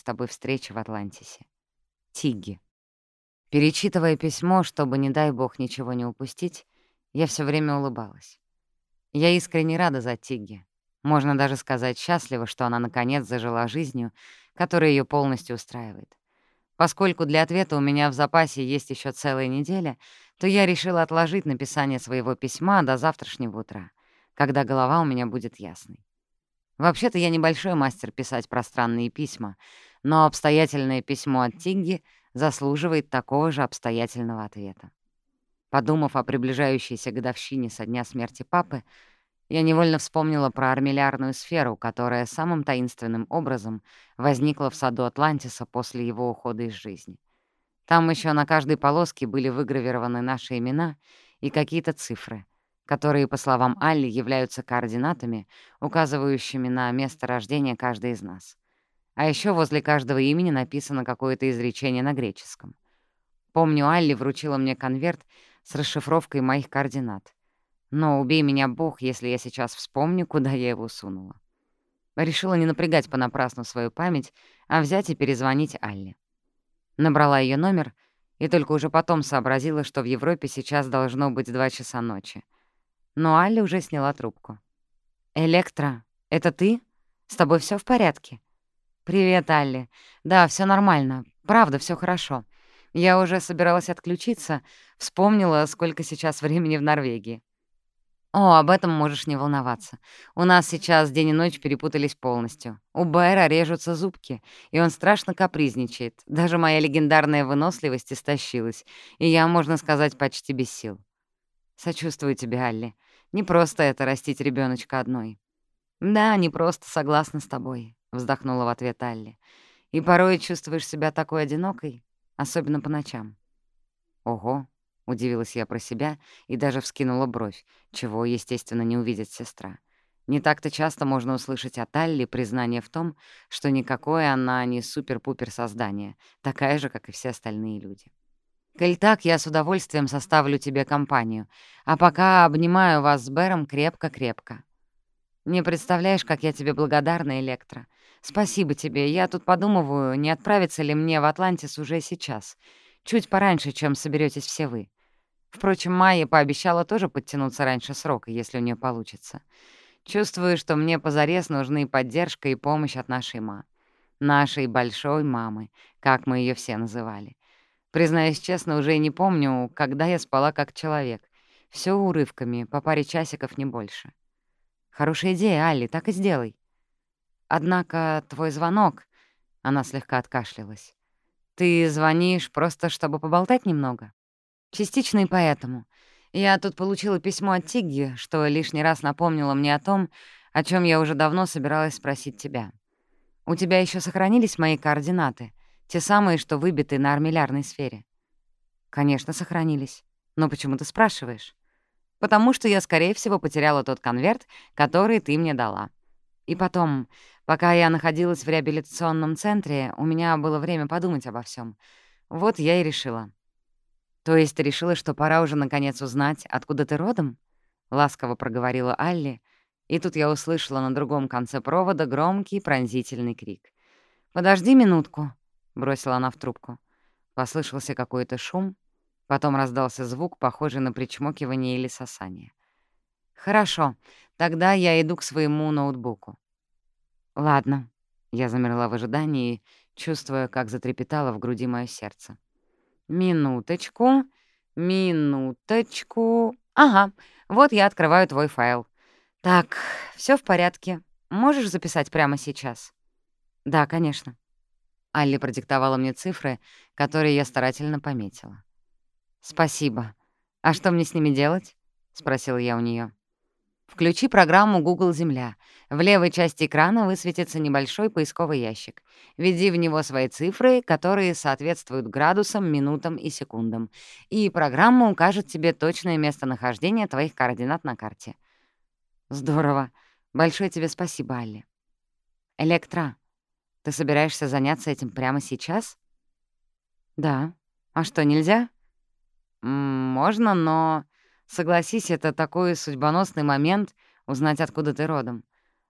с тобой встречи в Атлантисе. Тигги. Перечитывая письмо, чтобы, не дай бог, ничего не упустить, я все время улыбалась. Я искренне рада за Тигги, можно даже сказать счастлива, что она наконец зажила жизнью, которая ее полностью устраивает. Поскольку для ответа у меня в запасе есть еще целая неделя, то я решила отложить написание своего письма до завтрашнего утра, когда голова у меня будет ясной. Вообще-то я небольшой мастер писать пространные письма, но обстоятельное письмо от Тигги заслуживает такого же обстоятельного ответа. Подумав о приближающейся годовщине со дня смерти папы, я невольно вспомнила про армиллярную сферу, которая самым таинственным образом возникла в саду Атлантиса после его ухода из жизни. Там еще на каждой полоске были выгравированы наши имена и какие-то цифры, которые, по словам Алли, являются координатами, указывающими на место рождения каждой из нас. А еще возле каждого имени написано какое-то изречение на греческом. Помню, Алли вручила мне конверт с расшифровкой моих координат. Но убей меня, Бог, если я сейчас вспомню, куда я его сунула. Решила не напрягать понапрасну свою память, а взять и перезвонить Алле. Набрала ее номер и только уже потом сообразила, что в Европе сейчас должно быть два часа ночи. Но Алля уже сняла трубку. «Электро, это ты? С тобой все в порядке?» «Привет, Алли. Да, все нормально. Правда, все хорошо. Я уже собиралась отключиться, вспомнила, сколько сейчас времени в Норвегии. «О, об этом можешь не волноваться. У нас сейчас день и ночь перепутались полностью. У Байра режутся зубки, и он страшно капризничает. Даже моя легендарная выносливость истощилась, и я, можно сказать, почти без сил. Сочувствую тебе, Алли. Не просто это растить ребеночка одной. Да, не просто, согласна с тобой, — вздохнула в ответ Алли. И порой чувствуешь себя такой одинокой, особенно по ночам. Ого, — Удивилась я про себя и даже вскинула бровь, чего, естественно, не увидит сестра. Не так-то часто можно услышать от Алли признание в том, что никакое она не супер-пупер создание, такая же, как и все остальные люди. «Коль так, я с удовольствием составлю тебе компанию, а пока обнимаю вас с Бэром крепко-крепко». «Не представляешь, как я тебе благодарна, Электро. Спасибо тебе. Я тут подумываю, не отправиться ли мне в Атлантис уже сейчас, чуть пораньше, чем соберетесь все вы. Впрочем, Майя пообещала тоже подтянуться раньше срока, если у нее получится. Чувствую, что мне позарез нужны поддержка и помощь от нашей ма. Нашей большой мамы, как мы ее все называли. Признаюсь честно, уже и не помню, когда я спала как человек. Все урывками, по паре часиков, не больше. Хорошая идея, Алли, так и сделай. Однако твой звонок... Она слегка откашлялась. Ты звонишь просто, чтобы поболтать немного? Частично и поэтому. Я тут получила письмо от Тигги, что лишний раз напомнило мне о том, о чем я уже давно собиралась спросить тебя. У тебя еще сохранились мои координаты, те самые, что выбиты на армиллярной сфере? Конечно, сохранились. Но почему ты спрашиваешь? Потому что я, скорее всего, потеряла тот конверт, который ты мне дала. И потом, Пока я находилась в реабилитационном центре, у меня было время подумать обо всем. Вот я и решила. «То есть ты решила, что пора уже наконец узнать, откуда ты родом?» — ласково проговорила Алли, и тут я услышала на другом конце провода громкий пронзительный крик. «Подожди минутку», — бросила она в трубку. Послышался какой-то шум, потом раздался звук, похожий на причмокивание или сосание. «Хорошо, тогда я иду к своему ноутбуку. «Ладно». Я замерла в ожидании, чувствуя, как затрепетало в груди мое сердце. «Минуточку, минуточку. Ага, вот я открываю твой файл. Так, все в порядке. Можешь записать прямо сейчас?» «Да, конечно». Алли продиктовала мне цифры, которые я старательно пометила. «Спасибо. А что мне с ними делать?» — спросила я у нее. Включи программу Google «Земля». В левой части экрана высветится небольшой поисковый ящик. Введи в него свои цифры, которые соответствуют градусам, минутам и секундам. И программа укажет тебе точное местонахождение твоих координат на карте. Здорово. Большое тебе спасибо, Алли. Электра, ты собираешься заняться этим прямо сейчас? Да. А что, нельзя? М -м, можно, но... Согласись, это такой судьбоносный момент узнать, откуда ты родом.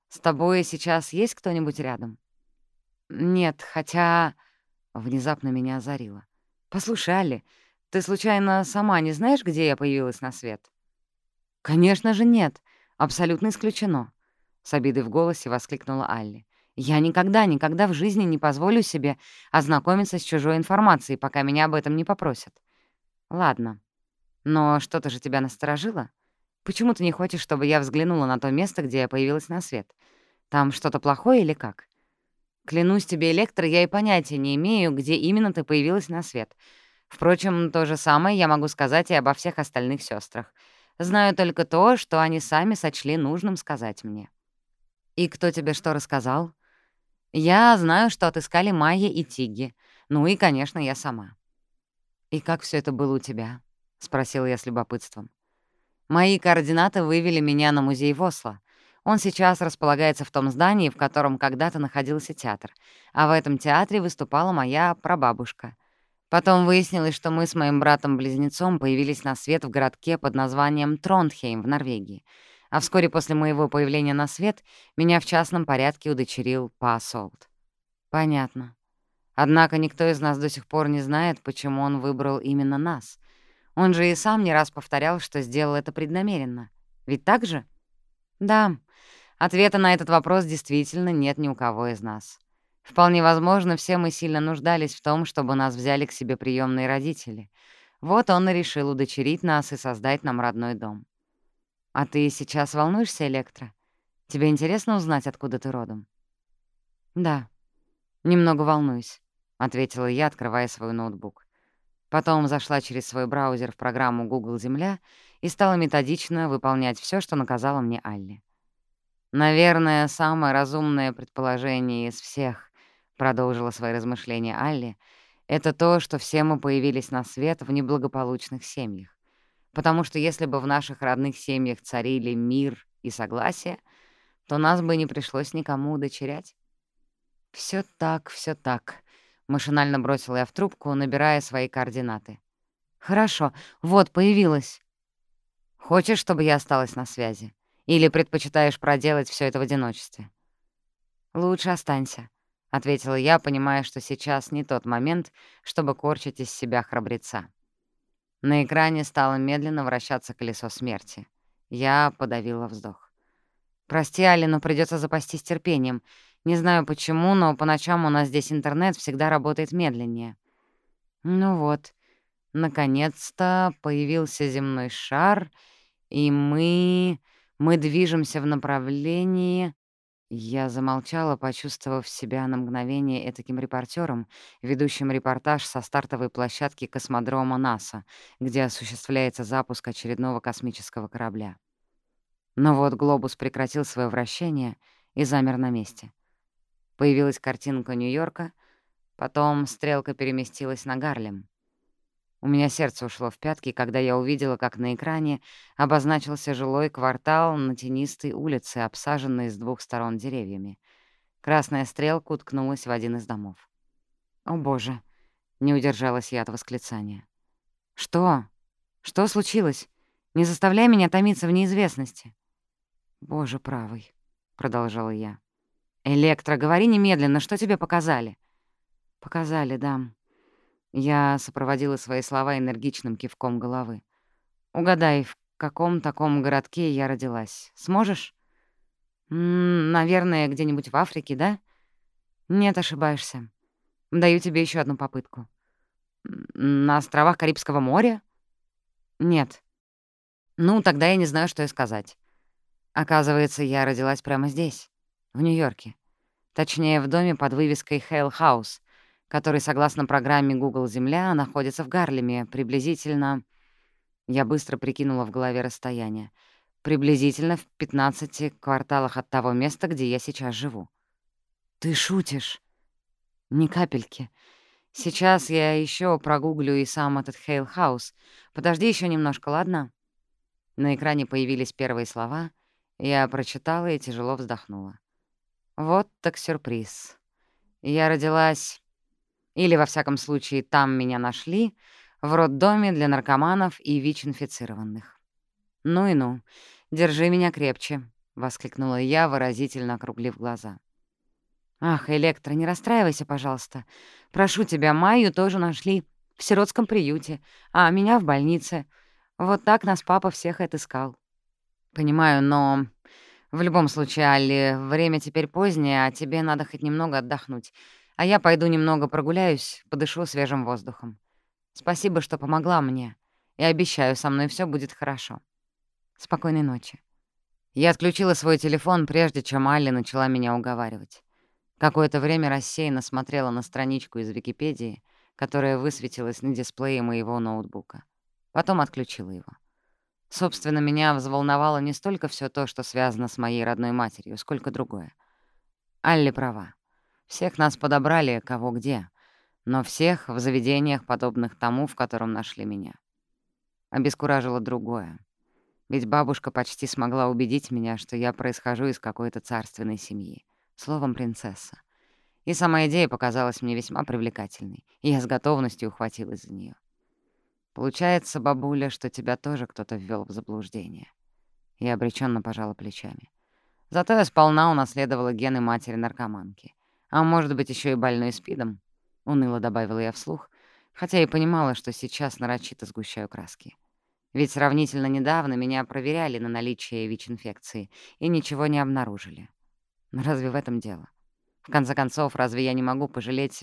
С тобой сейчас есть кто-нибудь рядом? Нет, хотя... Внезапно меня озарило. Послушай, Алли, ты случайно сама не знаешь, где я появилась на свет? Конечно же нет. Абсолютно исключено. С обидой в голосе воскликнула Алли. Я никогда, никогда в жизни не позволю себе ознакомиться с чужой информацией, пока меня об этом не попросят. Ладно, но что-то же тебя насторожило? Почему ты не хочешь, чтобы я взглянула на то место, где я появилась на свет? Там что-то плохое или как? Клянусь тебе, Электро, я и понятия не имею, где именно ты появилась на свет. Впрочем, то же самое я могу сказать и обо всех остальных сестрах. Знаю только то, что они сами сочли нужным сказать мне. И кто тебе что рассказал? Я знаю, что отыскали Майя и Тиги. Ну и, конечно, я сама. «И как все это было у тебя?» — спросила я с любопытством. «Мои координаты вывели меня на музей в Осло. Он сейчас располагается в том здании, в котором когда-то находился театр, а в этом театре выступала моя прабабушка. Потом выяснилось, что мы с моим братом-близнецом появились на свет в городке под названием Тронтхейм в Норвегии, а вскоре после моего появления на свет меня в частном порядке удочерил Па Солт. Понятно. Однако никто из нас до сих пор не знает, почему он выбрал именно нас. Он же и сам не раз повторял, что сделал это преднамеренно. Ведь так же? Да. Ответа на этот вопрос действительно нет ни у кого из нас. Вполне возможно, все мы сильно нуждались в том, чтобы нас взяли к себе приемные родители. Вот он и решил удочерить нас и создать нам родной дом. А ты сейчас волнуешься, Электро? Тебе интересно узнать, откуда ты родом? Да, немного волнуюсь ответила я, открывая свой ноутбук. Потом зашла через свой браузер в программу Google Земля и стала методично выполнять все, что наказала мне Алли. «Наверное, самое разумное предположение из всех», — продолжила свои размышления Алли, «это то, что все мы появились на свет в неблагополучных семьях. Потому что если бы в наших родных семьях царили мир и согласие, то нас бы не пришлось никому удочерять». Все так, все так», Машинально бросила я в трубку, набирая свои координаты. «Хорошо, вот, появилась». «Хочешь, чтобы я осталась на связи? Или предпочитаешь проделать все это в одиночестве?» «Лучше останься», — ответила я, понимая, что сейчас не тот момент, чтобы корчить из себя храбреца. На экране стало медленно вращаться колесо смерти. Я подавила вздох. «Прости, Али, но придётся запастись терпением. Не знаю почему, но по ночам у нас здесь интернет всегда работает медленнее. Ну вот, наконец-то появился земной шар, и мы... мы движемся в направлении... Я замолчала, почувствовав себя на мгновение этаким репортером, ведущим репортаж со стартовой площадки космодрома НАСА, где осуществляется запуск очередного космического корабля. Но вот глобус прекратил свое вращение и замер на месте. Появилась картинка Нью-Йорка, потом стрелка переместилась на Гарлем. У меня сердце ушло в пятки, когда я увидела, как на экране обозначился жилой квартал на тенистой улице, обсаженной с двух сторон деревьями. Красная стрелка уткнулась в один из домов. «О, боже!» — не удержалась я от восклицания. «Что? Что случилось? Не заставляй меня томиться в неизвестности!» «Боже правый!» — продолжала я. «Электро, говори немедленно, что тебе показали?» «Показали, да». Я сопроводила свои слова энергичным кивком головы. «Угадай, в каком таком городке я родилась? Сможешь?» М -м, «Наверное, где-нибудь в Африке, да?» «Нет, ошибаешься. Даю тебе еще одну попытку». «На островах Карибского моря?» «Нет». «Ну, тогда я не знаю, что и сказать. Оказывается, я родилась прямо здесь» в Нью-Йорке. Точнее, в доме под вывеской «Хейл Хаус», который, согласно программе Google Земля, находится в Гарлеме, приблизительно... Я быстро прикинула в голове расстояние. Приблизительно в 15 кварталах от того места, где я сейчас живу. «Ты шутишь?» «Ни капельки. Сейчас я еще прогуглю и сам этот Хейл Хаус. Подожди еще немножко, ладно?» На экране появились первые слова. Я прочитала и тяжело вздохнула. Вот так сюрприз. Я родилась, или, во всяком случае, там меня нашли, в роддоме для наркоманов и ВИЧ-инфицированных. «Ну и ну, держи меня крепче», — воскликнула я, выразительно округлив глаза. «Ах, Электро, не расстраивайся, пожалуйста. Прошу тебя, Майю тоже нашли в сиротском приюте, а меня в больнице. Вот так нас папа всех отыскал». «Понимаю, но в любом случае, Алли, время теперь позднее, а тебе надо хоть немного отдохнуть. А я пойду немного прогуляюсь, подышу свежим воздухом. Спасибо, что помогла мне. И обещаю, со мной все будет хорошо. Спокойной ночи. Я отключила свой телефон, прежде чем Алли начала меня уговаривать. Какое-то время рассеянно смотрела на страничку из Википедии, которая высветилась на дисплее моего ноутбука. Потом отключила его. Собственно, меня взволновало не столько все то, что связано с моей родной матерью, сколько другое. Алли права. Всех нас подобрали кого где, но всех в заведениях, подобных тому, в котором нашли меня. Обескуражило другое. Ведь бабушка почти смогла убедить меня, что я происхожу из какой-то царственной семьи. Словом, принцесса. И сама идея показалась мне весьма привлекательной, и я с готовностью ухватилась за нее. Получается, бабуля, что тебя тоже кто-то ввел в заблуждение. Я обреченно пожала плечами. Зато я сполна унаследовала гены матери-наркоманки. А может быть, еще и больной спидом? Уныло добавила я вслух, хотя и понимала, что сейчас нарочито сгущаю краски. Ведь сравнительно недавно меня проверяли на наличие ВИЧ-инфекции и ничего не обнаружили. Но разве в этом дело? В конце концов, разве я не могу пожалеть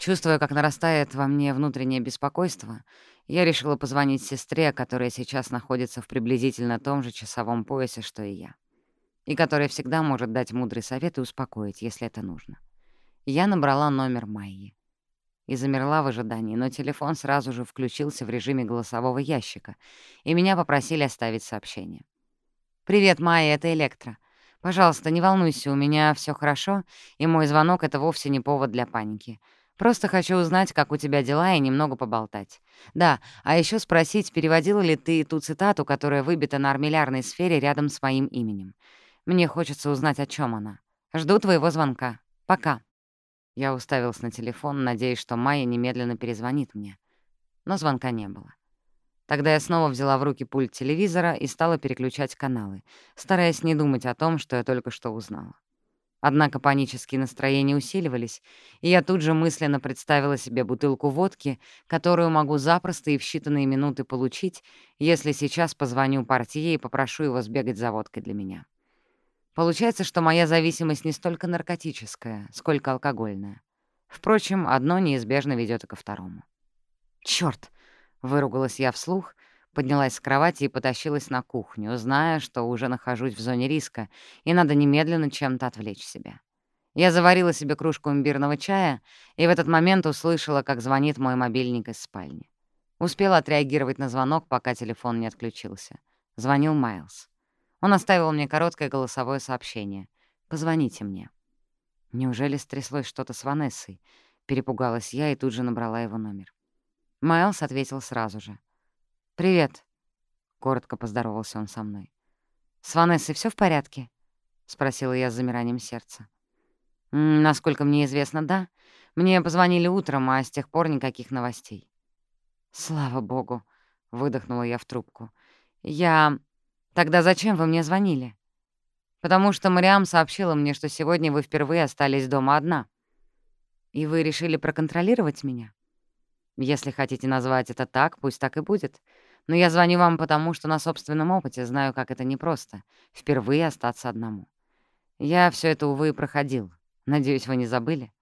себя саму? Хотя бы немножко? Чувствуя, как нарастает во мне внутреннее беспокойство, я решила позвонить сестре, которая сейчас находится в приблизительно том же часовом поясе, что и я, и которая всегда может дать мудрый совет и успокоить, если это нужно. Я набрала номер Майи и замерла в ожидании, но телефон сразу же включился в режиме голосового ящика, и меня попросили оставить сообщение. «Привет, Майя, это Электро. Пожалуйста, не волнуйся, у меня все хорошо, и мой звонок — это вовсе не повод для паники. Просто хочу узнать, как у тебя дела, и немного поболтать. Да, а еще спросить, переводила ли ты ту цитату, которая выбита на армиллярной сфере рядом с моим именем. Мне хочется узнать, о чем она. Жду твоего звонка. Пока». Я уставился на телефон, надеясь, что Майя немедленно перезвонит мне. Но звонка не было. Тогда я снова взяла в руки пульт телевизора и стала переключать каналы, стараясь не думать о том, что я только что узнала. Однако панические настроения усиливались, и я тут же мысленно представила себе бутылку водки, которую могу запросто и в считанные минуты получить, если сейчас позвоню портье и попрошу его сбегать за водкой для меня. Получается, что моя зависимость не столько наркотическая, сколько алкогольная. Впрочем, одно неизбежно ведет и ко второму. Черт! выругалась я вслух, поднялась с кровати и потащилась на кухню, зная, что уже нахожусь в зоне риска, и надо немедленно чем-то отвлечь себя. Я заварила себе кружку имбирного чая и в этот момент услышала, как звонит мой мобильник из спальни. Успела отреагировать на звонок, пока телефон не отключился. Звонил Майлз. Он оставил мне короткое голосовое сообщение. «Позвоните мне». Неужели стряслось что-то с Ванессой? Перепугалась я и тут же набрала его номер. Майлз ответил сразу же — «Привет», — коротко поздоровался он со мной. «С Ванессой все в порядке?» — спросила я с замиранием сердца. «Насколько мне известно, да. Мне позвонили утром, а с тех пор никаких новостей». «Слава богу», — выдохнула я в трубку. «Я... Тогда зачем вы мне звонили? Потому что Мариам сообщила мне, что сегодня вы впервые остались дома одна. И вы решили проконтролировать меня? Если хотите назвать это так, пусть так и будет. Но я звоню вам потому, что на собственном опыте знаю, как это непросто — впервые остаться одному. Я все это, увы, проходил. Надеюсь, вы не забыли?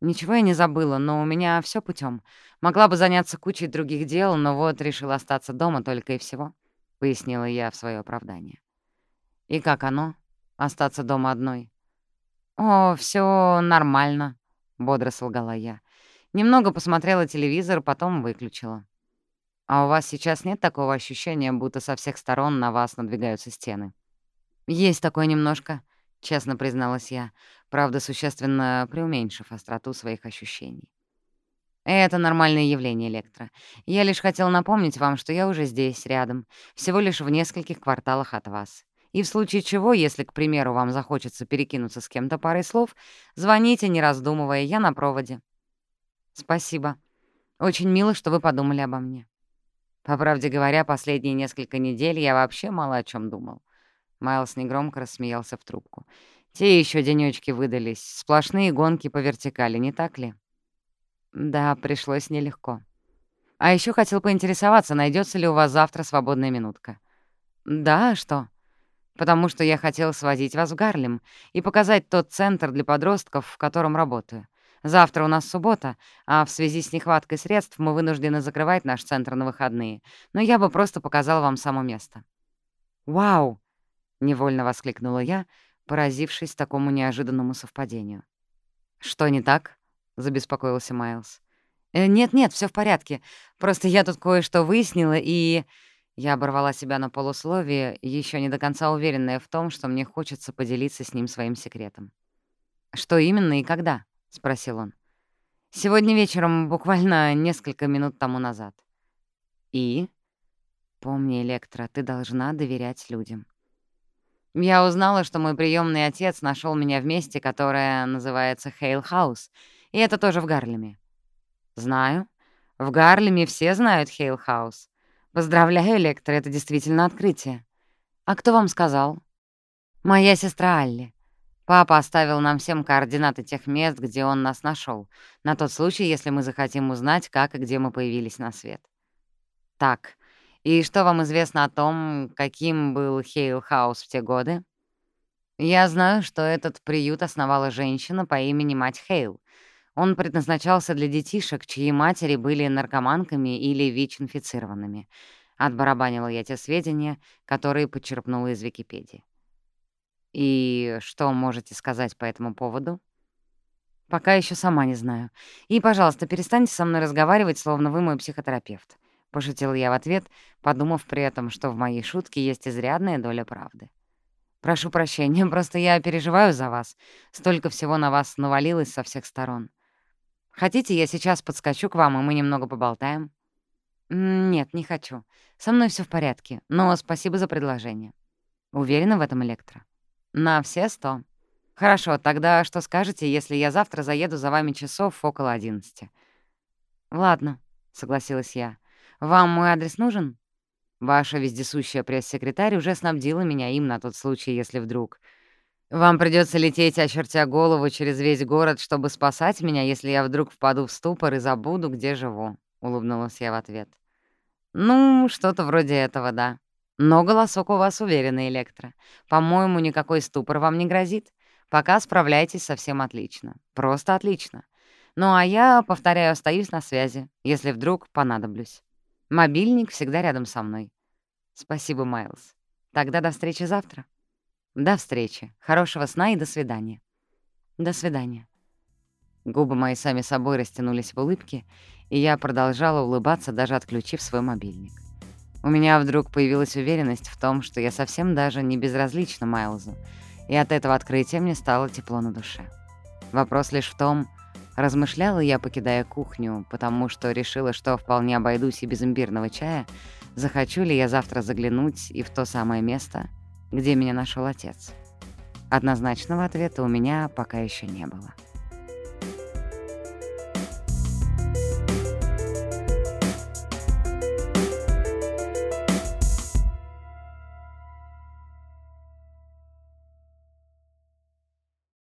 Ничего я не забыла, но у меня все путем. Могла бы заняться кучей других дел, но вот решила остаться дома только и всего. — пояснила я в свое оправдание. «И как оно? Остаться дома одной?» «О, все нормально», — бодро солгала я. Немного посмотрела телевизор, потом выключила. «А у вас сейчас нет такого ощущения, будто со всех сторон на вас надвигаются стены?» «Есть такое немножко», — честно призналась я, правда, существенно преуменьшив остроту своих ощущений. Это нормальное явление, Электро. Я лишь хотел напомнить вам, что я уже здесь, рядом, всего лишь в нескольких кварталах от вас. И в случае чего, если, к примеру, вам захочется перекинуться с кем-то парой слов, звоните, не раздумывая, я на проводе. Спасибо. Очень мило, что вы подумали обо мне. По правде говоря, последние несколько недель я вообще мало о чем думал. Майлз негромко рассмеялся в трубку. Те еще денечки выдались, сплошные гонки по вертикали, не так ли? Да, пришлось нелегко. А еще хотел поинтересоваться, найдется ли у вас завтра свободная минутка. Да, что? Потому что я хотел свозить вас в Гарлем и показать тот центр для подростков, в котором работаю. Завтра у нас суббота, а в связи с нехваткой средств мы вынуждены закрывать наш центр на выходные. Но я бы просто показала вам само место». «Вау!» — невольно воскликнула я, поразившись такому неожиданному совпадению. «Что не так?» — забеспокоился Майлз. «Э, «Нет-нет, все в порядке. Просто я тут кое-что выяснила, и...» Я оборвала себя на полусловие, еще не до конца уверенная в том, что мне хочется поделиться с ним своим секретом. «Что именно и когда?» — спросил он. «Сегодня вечером, буквально несколько минут тому назад». «И?» «Помни, Электра, ты должна доверять людям». Я узнала, что мой приемный отец нашел меня в месте, которое называется Хейл Хаус, и это тоже в Гарлеме. «Знаю. В Гарлеме все знают Хейл Хаус. Поздравляю, Электро, это действительно открытие. А кто вам сказал? Моя сестра Алли. Папа оставил нам всем координаты тех мест, где он нас нашел, на тот случай, если мы захотим узнать, как и где мы появились на свет. Так, и что вам известно о том, каким был Хейл Хаус в те годы? Я знаю, что этот приют основала женщина по имени Мать Хейл. Он предназначался для детишек, чьи матери были наркоманками или ВИЧ-инфицированными. Отбарабанила я те сведения, которые подчерпнула из Википедии. «И что можете сказать по этому поводу?» «Пока еще сама не знаю. И, пожалуйста, перестаньте со мной разговаривать, словно вы мой психотерапевт», — пошутила я в ответ, подумав при этом, что в моей шутке есть изрядная доля правды. «Прошу прощения, просто я переживаю за вас. Столько всего на вас навалилось со всех сторон. Хотите, я сейчас подскочу к вам, и мы немного поболтаем?» «Нет, не хочу. Со мной все в порядке, но спасибо за предложение. Уверена в этом, Электро?» «На все сто. Хорошо, тогда что скажете, если я завтра заеду за вами часов около одиннадцати?» «Ладно», — согласилась я. «Вам мой адрес нужен?» «Ваша вездесущая пресс-секретарь уже снабдила меня им на тот случай, если вдруг...» «Вам придется лететь, очертя голову через весь город, чтобы спасать меня, если я вдруг впаду в ступор и забуду, где живу», — улыбнулась я в ответ. «Ну, что-то вроде этого, да. Но голосок у вас уверенный, Электро. По-моему, никакой ступор вам не грозит. Пока справляйтесь совсем отлично. Просто отлично. Ну а я, повторяю, остаюсь на связи, если вдруг понадоблюсь. Мобильник всегда рядом со мной. Спасибо, Майлз. Тогда до встречи завтра». До встречи. Хорошего сна и до свидания. До свидания. Губы мои сами собой растянулись в улыбке, и я продолжала улыбаться, даже отключив свой мобильник. У меня вдруг появилась уверенность в том, что я совсем даже не безразлична Майлзу, и от этого открытия мне стало тепло на душе. Вопрос лишь в том, размышляла я, покидая кухню, потому что решила, что вполне обойдусь и без имбирного чая, захочу ли я завтра заглянуть и в то самое место, где меня нашел отец. Однозначного ответа у меня пока еще не было.